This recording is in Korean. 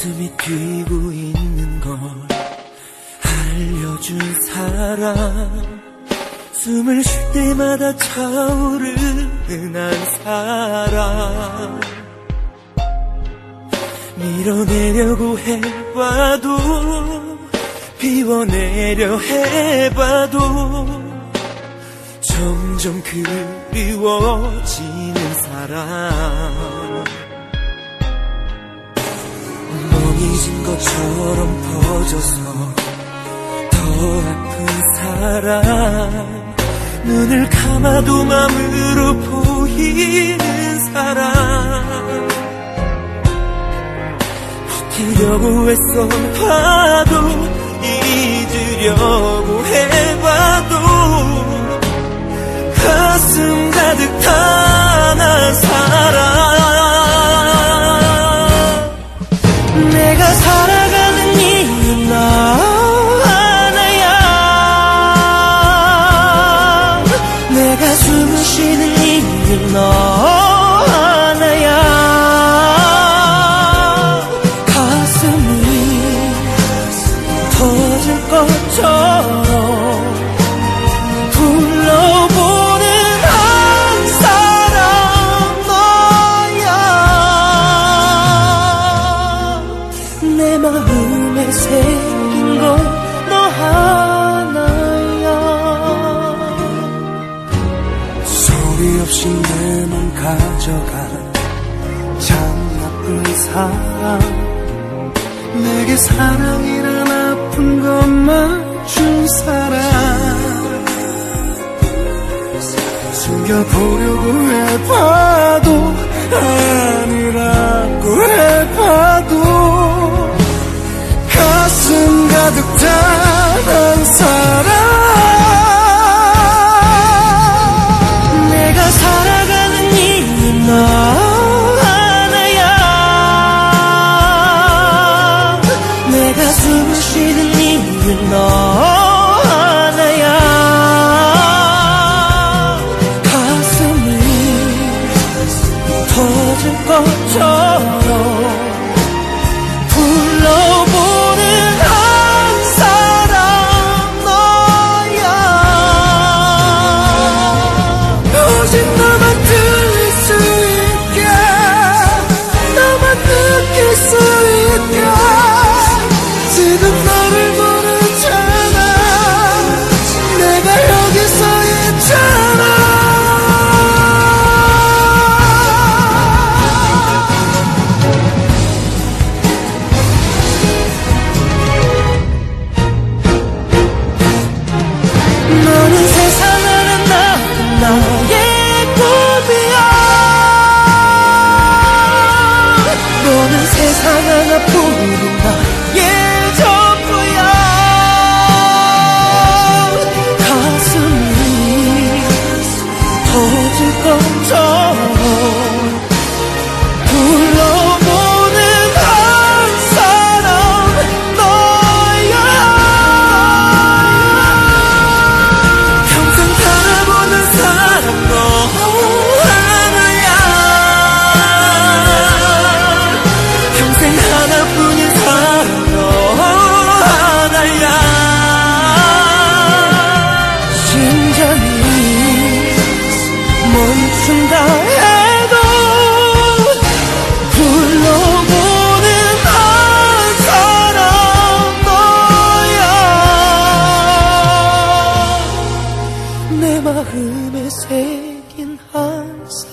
가슴이 뛰고 있는 걸 알려준 사람. 숨을 쉴 때마다 차오르는 한 사람. 밀어내려고 해봐도 비워내려 해봐도 점점 그리워지는 사람. 멍해진 것처럼 퍼져서 더 아픈 사람 눈을 감아도 맘으로 보이는 사람 버티려고 애써 봐도 것처럼 불러보는 한 사람 너야. 내 마음에 새긴 건 너 하나야. 소리 없이 내 맘 가져간 참 나쁜 사람. 내게 사랑이란 아픈 것만 준 사람. 숨겨보려고 해봐도 아니라고 해봐도 세상 하나뿐인 나의 전부야. 가슴이 터질 것처럼 mistaken hearts